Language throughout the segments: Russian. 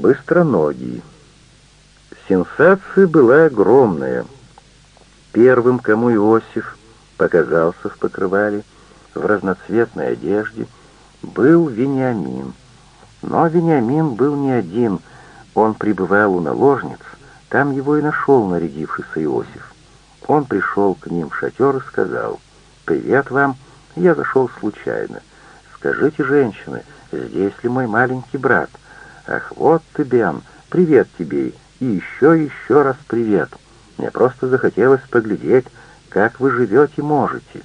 Быстроногий. Сенсация была огромная. Первым, кому Иосиф показался в покрывале, в разноцветной одежде, был Вениамин. Но Вениамин был не один, он пребывал у наложниц, там его и нашел нарядившийся Иосиф. Он пришел к ним в шатер и сказал, «Привет вам, я зашел случайно. Скажите, женщины, здесь ли мой маленький брат? Ах, вот ты, Бен, привет тебе, и еще еще раз привет. Мне просто захотелось поглядеть, как вы живете можете».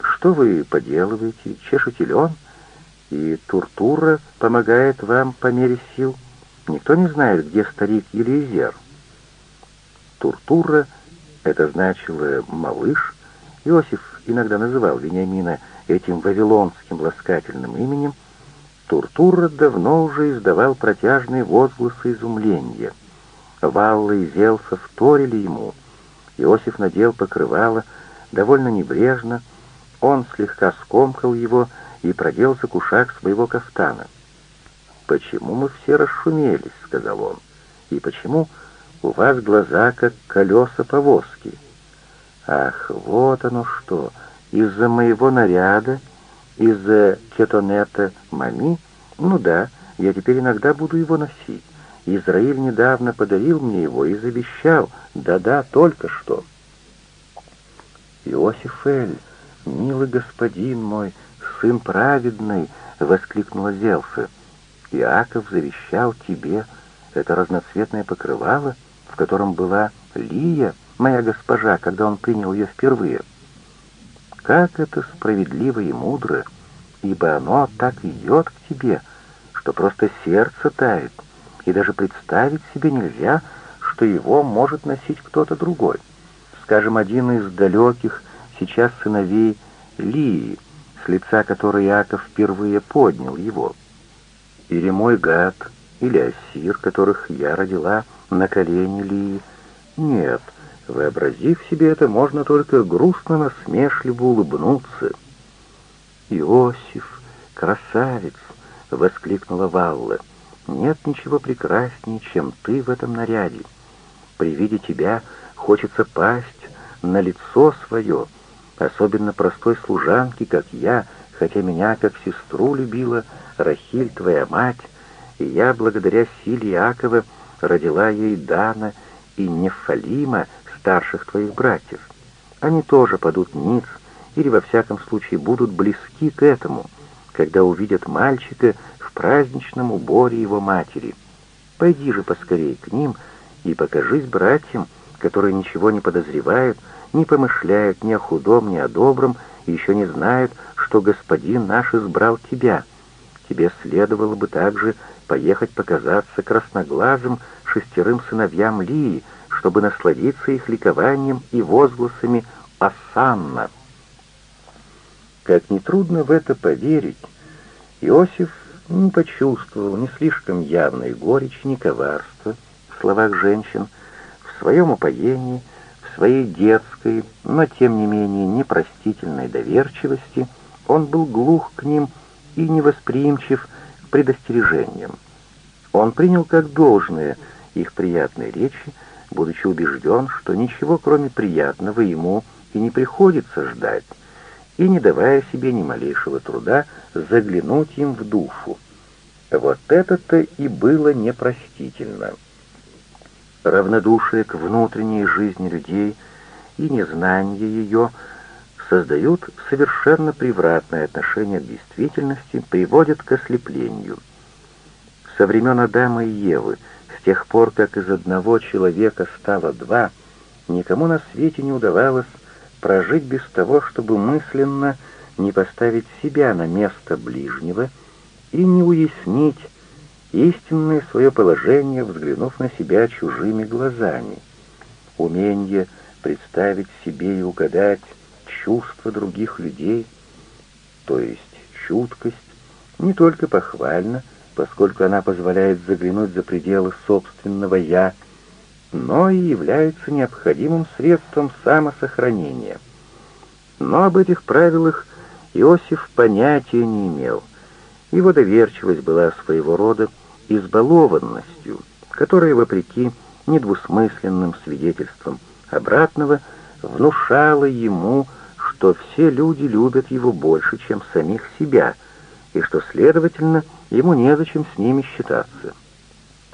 «Что вы поделываете? Чешете лен?» «И Туртура помогает вам по мере сил?» Никто не знает, где старик Елизер. Туртура — это значило «малыш». Иосиф иногда называл Вениамина этим вавилонским ласкательным именем. Туртура давно уже издавал протяжные возгласы изумления. Валла и Зелса вторили ему. Иосиф надел покрывало довольно небрежно, он слегка скомкал его и проделся кушак своего кафтана — «Почему мы все расшумелись?» — сказал он. «И почему у вас глаза, как колеса повозки?» «Ах, вот оно что! Из-за моего наряда? Из-за кетонета мами? Ну да, я теперь иногда буду его носить. Израиль недавно подарил мне его и завещал. Да-да, только что». «Иосиф Эль, милый господин мой, сын праведный!» — воскликнула Зелфа. Иаков завещал тебе это разноцветное покрывало, в котором была Лия, моя госпожа, когда он принял ее впервые. Как это справедливо и мудро, ибо оно так идет к тебе, что просто сердце тает, и даже представить себе нельзя, что его может носить кто-то другой. Скажем, один из далеких сейчас сыновей Лии, с лица которой Иаков впервые поднял его — или мой гад, или Осир, которых я родила на колени Лии. Нет, вообразив себе это, можно только грустно-насмешливо улыбнуться. «Иосиф, красавец!» — воскликнула Валла. «Нет ничего прекраснее, чем ты в этом наряде. При виде тебя хочется пасть на лицо свое, особенно простой служанки, как я, хотя меня как сестру любила, — Рахиль, твоя мать, и я, благодаря силе Иакова, родила ей Дана и Нефалима, старших твоих братьев. Они тоже падут ниц, или во всяком случае будут близки к этому, когда увидят мальчика в праздничном уборе его матери. Пойди же поскорей к ним и покажись братьям, которые ничего не подозревают, не помышляют ни о худом, ни о добром, и еще не знают, что господин наш избрал тебя» тебе следовало бы также поехать показаться красноглазым шестерым сыновьям Лии, чтобы насладиться их ликованием и возгласами «Асанна». Как нетрудно в это поверить, Иосиф не почувствовал ни слишком явной горечи, ни коварства в словах женщин, в своем упоении, в своей детской, но тем не менее непростительной доверчивости, он был глух к ним и невосприимчив к предостережениям. Он принял как должное их приятные речи, будучи убежден, что ничего кроме приятного ему и не приходится ждать, и не давая себе ни малейшего труда заглянуть им в душу. Вот это-то и было непростительно. Равнодушие к внутренней жизни людей и незнание ее — создают совершенно превратное отношение к действительности, приводят к ослеплению. Со времен Адама и Евы, с тех пор, как из одного человека стало два, никому на свете не удавалось прожить без того, чтобы мысленно не поставить себя на место ближнего и не уяснить истинное свое положение, взглянув на себя чужими глазами. Умение представить себе и угадать чувства других людей, то есть чуткость, не только похвальна, поскольку она позволяет заглянуть за пределы собственного «я», но и является необходимым средством самосохранения. Но об этих правилах Иосиф понятия не имел, Его доверчивость была своего рода избалованностью, которая, вопреки недвусмысленным свидетельствам обратного, внушала ему, что все люди любят его больше, чем самих себя, и что, следовательно, ему незачем с ними считаться.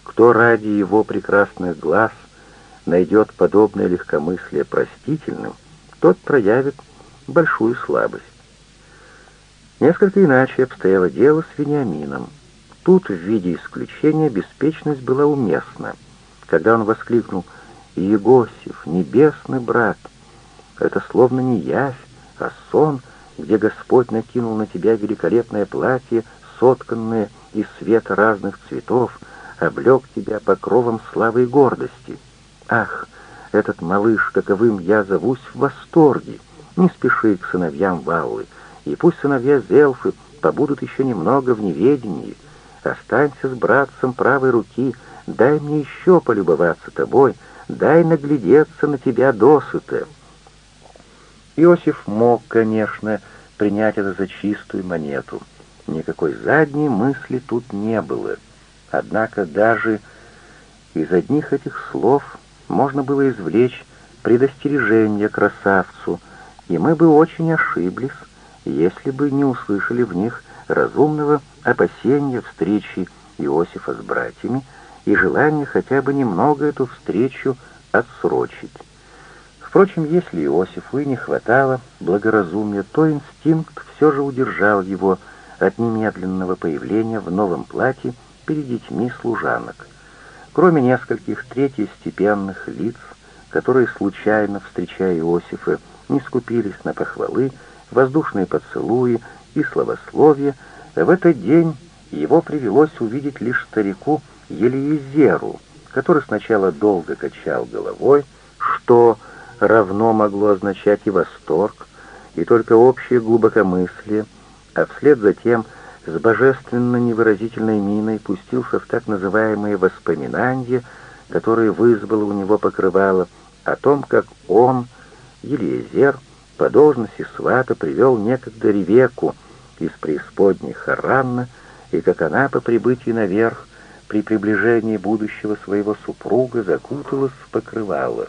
Кто ради его прекрасных глаз найдет подобное легкомыслие простительным, тот проявит большую слабость. Несколько иначе обстояло дело с Вениамином. Тут, в виде исключения, беспечность была уместна. Когда он воскликнул «Иегосиф, небесный брат!» Это словно не явь, а сон, где Господь накинул на тебя великолепное платье, сотканное из света разных цветов, облег тебя покровом славы и гордости. Ах, этот малыш, каковым я зовусь, в восторге. Не спеши к сыновьям Валлы, и пусть сыновья Зелфы побудут еще немного в неведении. Останься с братцем правой руки, дай мне еще полюбоваться тобой, дай наглядеться на тебя досыта». Иосиф мог, конечно, принять это за чистую монету. Никакой задней мысли тут не было. Однако даже из одних этих слов можно было извлечь предостережение красавцу, и мы бы очень ошиблись, если бы не услышали в них разумного опасения встречи Иосифа с братьями и желания хотя бы немного эту встречу отсрочить. Впрочем, если Иосифу и не хватало благоразумия, то инстинкт все же удержал его от немедленного появления в новом платье перед детьми служанок. Кроме нескольких третьестепенных лиц, которые, случайно встречая Иосифа, не скупились на похвалы, воздушные поцелуи и словословие, в этот день его привелось увидеть лишь старику Елиезеру, который сначала долго качал головой, что равно могло означать и восторг, и только общее глубокомыслие, а вслед за тем с божественно невыразительной миной пустился в так называемые воспоминания, которые вызвало у него покрывало, о том, как он, Елиезер, по должности свата привел некогда Ревеку из преисподней Харанна, и как она по прибытии наверх при приближении будущего своего супруга закуталась в покрывало.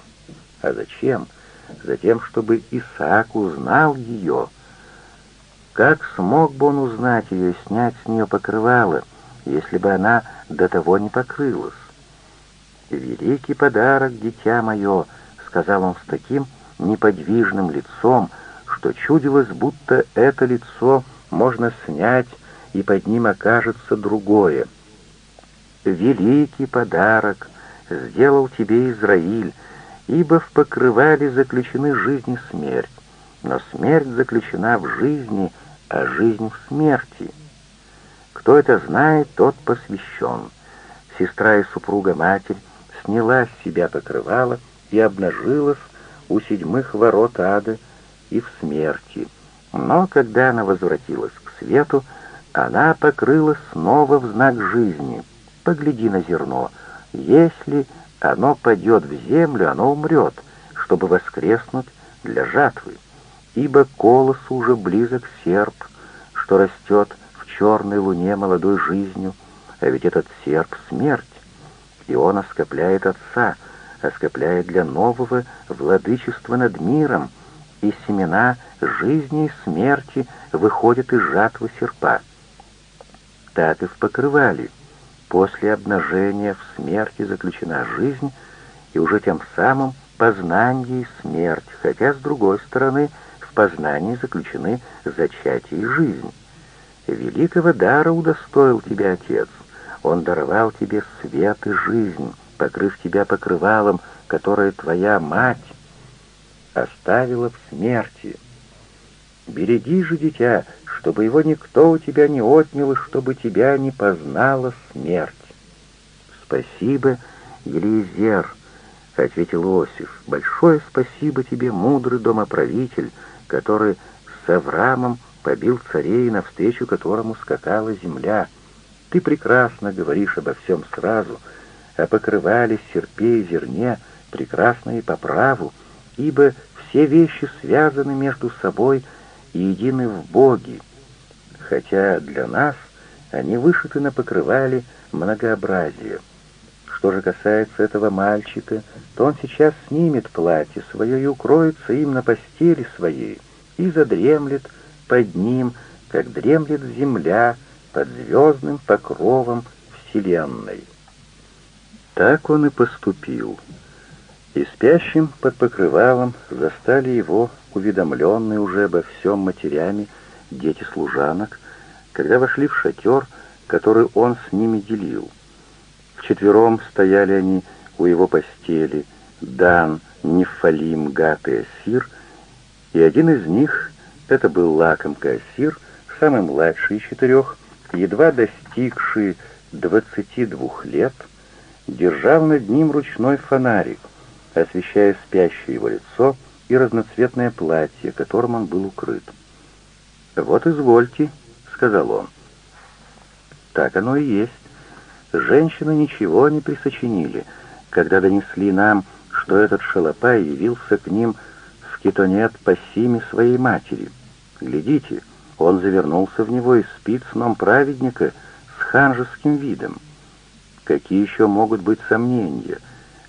А зачем? Затем, чтобы Исаак узнал ее. Как смог бы он узнать ее и снять с нее покрывало, если бы она до того не покрылась? «Великий подарок, дитя мое», — сказал он с таким неподвижным лицом, что чудилось, будто это лицо можно снять, и под ним окажется другое. «Великий подарок сделал тебе Израиль, ибо в покрывале заключены жизнь и смерть, но смерть заключена в жизни, а жизнь в смерти. Кто это знает, тот посвящен. Сестра и супруга-матерь сняла с себя покрывало и обнажилась у седьмых ворот ада и в смерти. Но когда она возвратилась к свету, она покрылась снова в знак жизни. Погляди на зерно. Если оно падет в землю, оно умрет, чтобы воскреснуть для жатвы. Ибо колос уже близок серп, что растет в черной луне молодой жизнью, а ведь этот серп — смерть. И он оскопляет отца, оскопляет для нового владычества над миром, и семена жизни и смерти выходят из жатвы серпа. Так и в покрывале — После обнажения в смерти заключена жизнь, и уже тем самым познание и смерть, хотя, с другой стороны, в познании заключены зачатие и жизнь. Великого дара удостоил тебя Отец. Он даровал тебе свет и жизнь, покрыв тебя покрывалом, которое твоя мать оставила в смерти. Береги же, дитя, чтобы его никто у тебя не отнял, и чтобы тебя не познала смерть. «Спасибо, Елизер», — ответил Осиф. «Большое спасибо тебе, мудрый домоправитель, который с Авраамом побил царей, навстречу которому скакала земля. Ты прекрасно говоришь обо всем сразу, а покрывали серпе и зерне, прекрасно и по праву, ибо все вещи связаны между собой и едины в Боге, хотя для нас Они вышиты на покрывале многообразия. Что же касается этого мальчика, то он сейчас снимет платье свое и укроется им на постели своей, и задремлет под ним, как дремлет земля под звездным покровом Вселенной. Так он и поступил. И спящим под покрывалом застали его, уведомленные уже обо всем матерями, дети служанок, когда вошли в шатер, который он с ними делил. Вчетвером стояли они у его постели, Дан, Нефалим, Гат и Асир, и один из них, это был лакомка Асир, самый младший из четырех, едва достигший двадцати двух лет, держал над ним ручной фонарик, освещая спящее его лицо и разноцветное платье, которым он был укрыт. «Вот извольте», — сказал он. «Так оно и есть. Женщины ничего не присочинили, когда донесли нам, что этот шалопай явился к ним в китонет по симе своей матери. Глядите, он завернулся в него и спит сном праведника с ханжеским видом. Какие еще могут быть сомнения?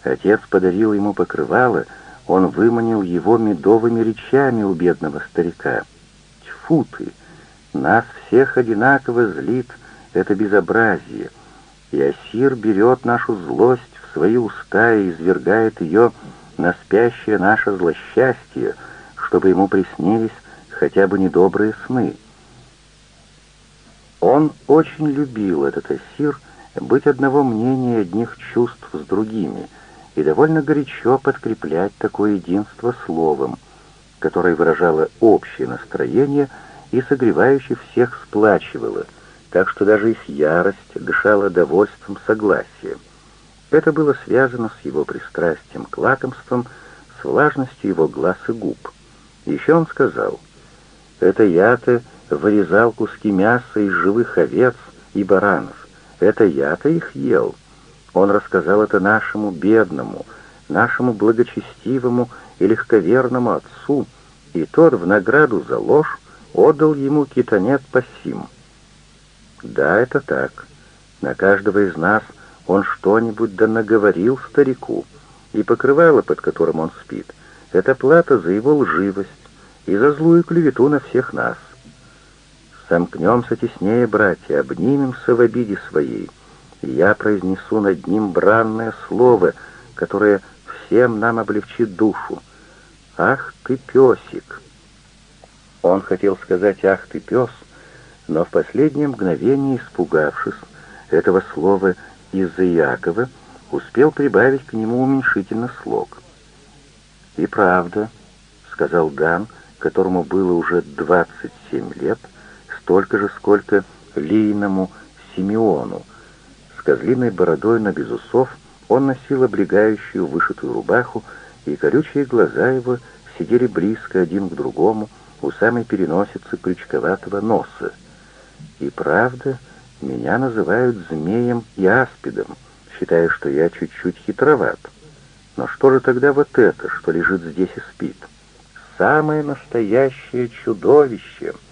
Отец подарил ему покрывало, он выманил его медовыми речами у бедного старика. Тьфу ты! Нас всех одинаково злит это безобразие, и Асир берет нашу злость в свои уста и извергает ее на спящее наше злосчастье, чтобы ему приснились хотя бы недобрые сны. Он очень любил этот Асир, быть одного мнения одних чувств с другими, и довольно горячо подкреплять такое единство словом, которое выражало общее настроение и согревающе всех сплачивало, так что даже их ярость дышала довольством согласия. Это было связано с его пристрастием к лакомствам, с влажностью его глаз и губ. Еще он сказал, «Это я-то вырезал куски мяса из живых овец и баранов. Это я-то их ел. Он рассказал это нашему бедному, нашему благочестивому и легковерному отцу, и тот в награду за ложь отдал ему китонет пассим. Да, это так. На каждого из нас он что-нибудь да наговорил старику, и покрывало, под которым он спит, это плата за его лживость и за злую клевету на всех нас. Сомкнемся теснее, братья, обнимемся в обиде своей, и я произнесу над ним бранное слово, которое всем нам облегчит душу. Ах ты, песик! Он хотел сказать «ах ты, пес», но в последнее мгновение, испугавшись этого слова из-за Иакова, успел прибавить к нему уменьшительный слог. «И правда», — сказал Дан, которому было уже двадцать семь лет, — столько же, сколько лийному Симеону. С козлиной бородой на без усов он носил облегающую вышитую рубаху, и колючие глаза его сидели близко один к другому у самой переносицы крючковатого носа. И правда, меня называют змеем и аспидом, считая, что я чуть-чуть хитроват. Но что же тогда вот это, что лежит здесь и спит? Самое настоящее чудовище —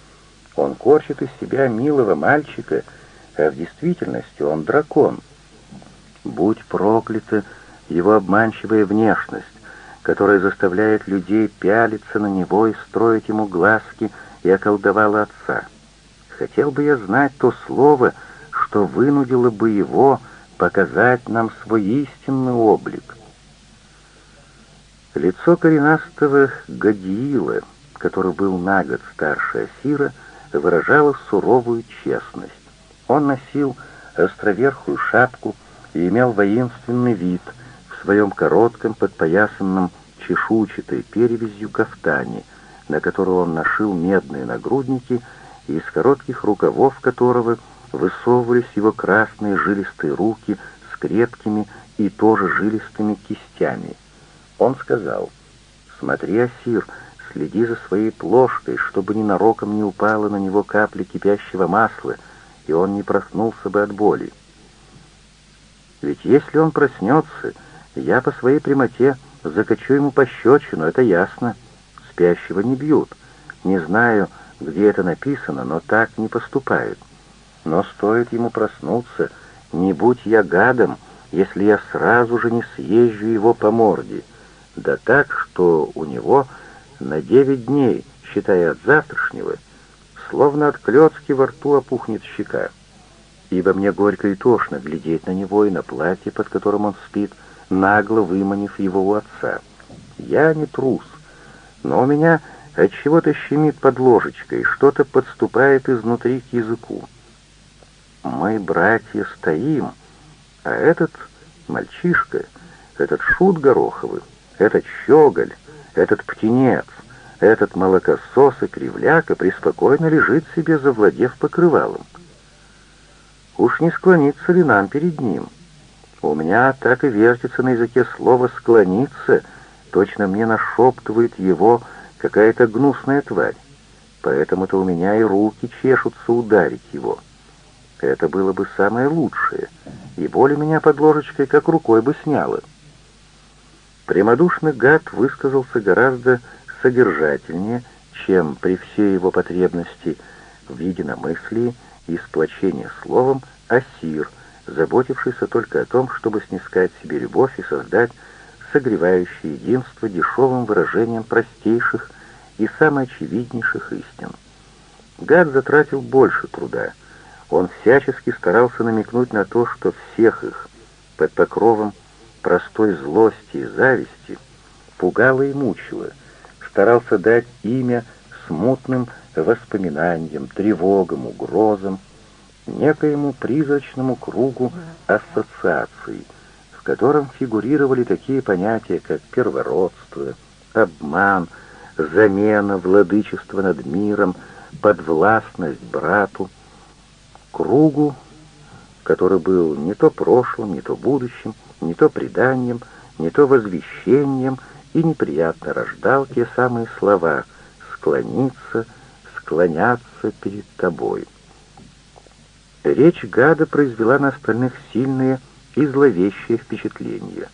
он корчит из себя милого мальчика, а в действительности он дракон. Будь проклята его обманчивая внешность, которая заставляет людей пялиться на него и строить ему глазки, и околдовала отца. Хотел бы я знать то слово, что вынудило бы его показать нам свой истинный облик. Лицо коренастого Гадиила, который был на год старше Асира, — выражала суровую честность. Он носил островерхую шапку и имел воинственный вид своем коротком подпоясанном чешуйчатой перевязью кафтане, на которую он нашил медные нагрудники, из коротких рукавов которого высовывались его красные жилистые руки с крепкими и тоже жилистыми кистями. Он сказал, «Смотри, Асир, Следи за своей плошкой, чтобы ненароком не упала на него капля кипящего масла, и он не проснулся бы от боли. Ведь если он проснется, я по своей прямоте закачу ему пощечину, это ясно. Спящего не бьют. Не знаю, где это написано, но так не поступают. но стоит ему проснуться, не будь я гадом, если я сразу же не съезжу его по морде, да так, что у него на девять дней, считая от завтрашнего, словно от клетки во рту опухнет щека. Ибо мне горько и тошно глядеть на него и на платье, под которым он спит, нагло выманив его у отца. Я не трус, но у меня от чего-то щемит под ложечкой, что-то подступает изнутри к языку. Мы, братья, стоим, а этот мальчишка, этот шут Гороховый, этот щеголь, этот птенец, этот молокосос и кривляка преспокойно лежит себе, завладев покрывалом. Уж не склониться ли нам перед ним? У меня так и вертится на языке слово «склониться», точно мне нашептывает его какая-то гнусная тварь. Поэтому-то у меня и руки чешутся ударить его. Это было бы самое лучшее, и боль меня под ложечкой как рукой бы сняла. Прямодушный гад высказался гораздо содержательнее, чем при всей его потребности в единомыслии и сплочении словом Асир, заботившийся только о том, чтобы снискать себе любовь и создать согревающее единство дешевым выражением простейших и самоочевиднейших истин. Гад затратил больше труда — он всячески старался намекнуть на то, что всех их под покровом простой злости и зависти пугало и мучило, старался дать имя смутным воспоминаниям, тревогам, угрозам, некоему призрачному кругу ассоциаций, в котором фигурировали такие понятия, как первородство, обман, замена, владычество над миром, подвластность брату, кругу, который был не то прошлым, не то будущим, не то преданием, не то возвещением и неприятно рождал те самые слова «склониться», «склоняться перед тобой». Речь гада произвела на остальных сильные и зловещие впечатления.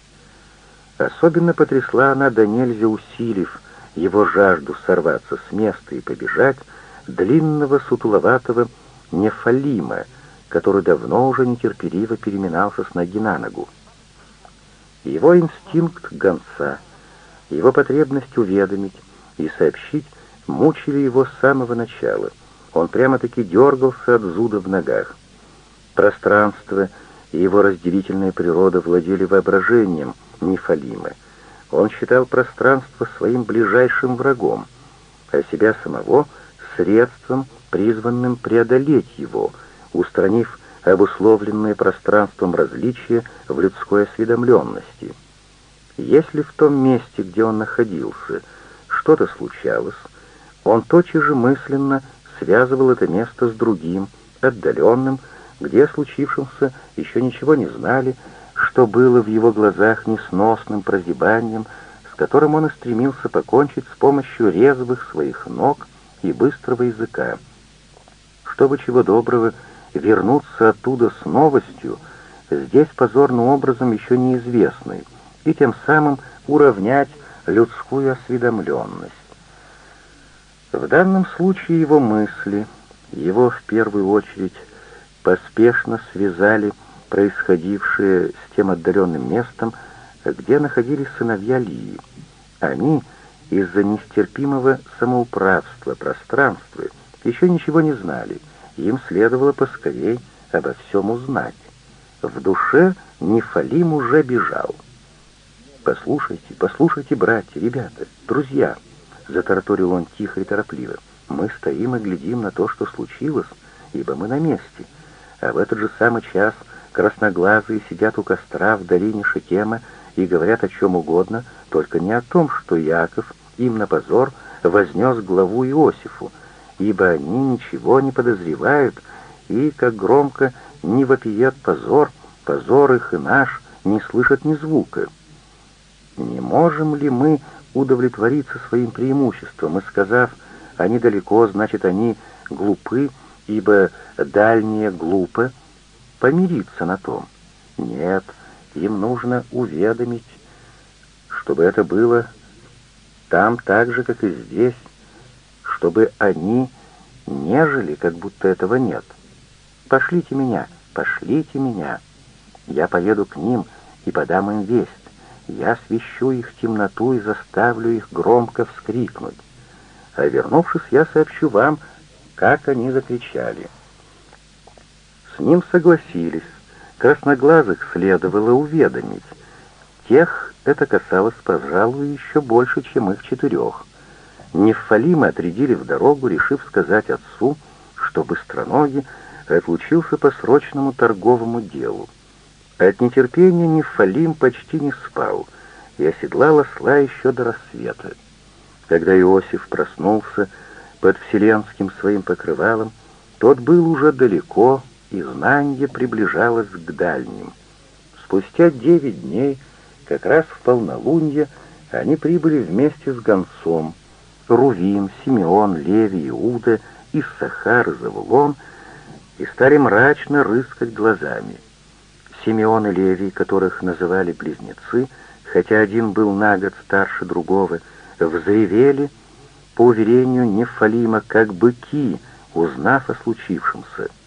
Особенно потрясла она до нельзя усилив его жажду сорваться с места и побежать, длинного сутуловатого Нефалима, который давно уже нетерпеливо переминался с ноги на ногу. Его инстинкт гонца, его потребность уведомить и сообщить мучили его с самого начала. Он прямо-таки дергался от зуда в ногах. Пространство и его разделительная природа владели воображением Нефалима. Он считал пространство своим ближайшим врагом, а себя самого — средством, призванным преодолеть его, устранив обусловленные пространством различия в людской осведомленности. Если в том месте, где он находился, что-то случалось, он тотчас же мысленно связывал это место с другим, отдаленным, где о еще ничего не знали, что было в его глазах несносным прозябанием, с которым он и стремился покончить с помощью резвых своих ног и быстрого языка чтобы чего доброго вернуться оттуда с новостью, здесь позорным образом еще неизвестной, и тем самым уравнять людскую осведомленность. В данном случае его мысли, его в первую очередь поспешно связали происходившее с тем отдаленным местом, где находились сыновья Лии. Они из-за нестерпимого самоуправства пространства еще ничего не знали — им следовало поскорей обо всем узнать. В душе Нефалим уже бежал. «Послушайте, послушайте, братья, ребята, друзья!» — затараторил он тихо и торопливо. «Мы стоим и глядим на то, что случилось, ибо мы на месте. А в этот же самый час красноглазые сидят у костра в долине Шекема и говорят о чем угодно, только не о том, что Яков им на позор вознес главу Иосифу, ибо они ничего не подозревают, и, как громко не вопиет позор, позор их и наш не слышат ни звука. Не можем ли мы удовлетвориться своим преимуществом, и сказав «они далеко, значит, они глупы, ибо дальние глупы», помириться на том? Нет, им нужно уведомить, чтобы это было там так же, как и здесь, чтобы они не жили, как будто этого нет. Пошлите меня, пошлите меня. Я поеду к ним и подам им весть. Я освещу их темноту и заставлю их громко вскрикнуть. А вернувшись, я сообщу вам, как они закричали. С ним согласились. Красноглазых следовало уведомить. Тех это касалось, пожалуй, еще больше, чем их четырех. Нефалима отрядили в дорогу, решив сказать отцу, что Быстроногий отлучился по срочному торговому делу. От нетерпения Нефалим почти не спал и оседлал осла еще до рассвета. Когда Иосиф проснулся под вселенским своим покрывалом, тот был уже далеко, и знанье приближалось к дальним. Спустя девять дней, как раз в полнолуние, они прибыли вместе с гонцом. Рувим, Симеон, Леви, Иуда, Иссахар Завулон и стали мрачно рыскать глазами. Симеон и Леви, которых называли близнецы, хотя один был на год старше другого, взревели, по уверению Нефалима, как быки, узнав о случившемся —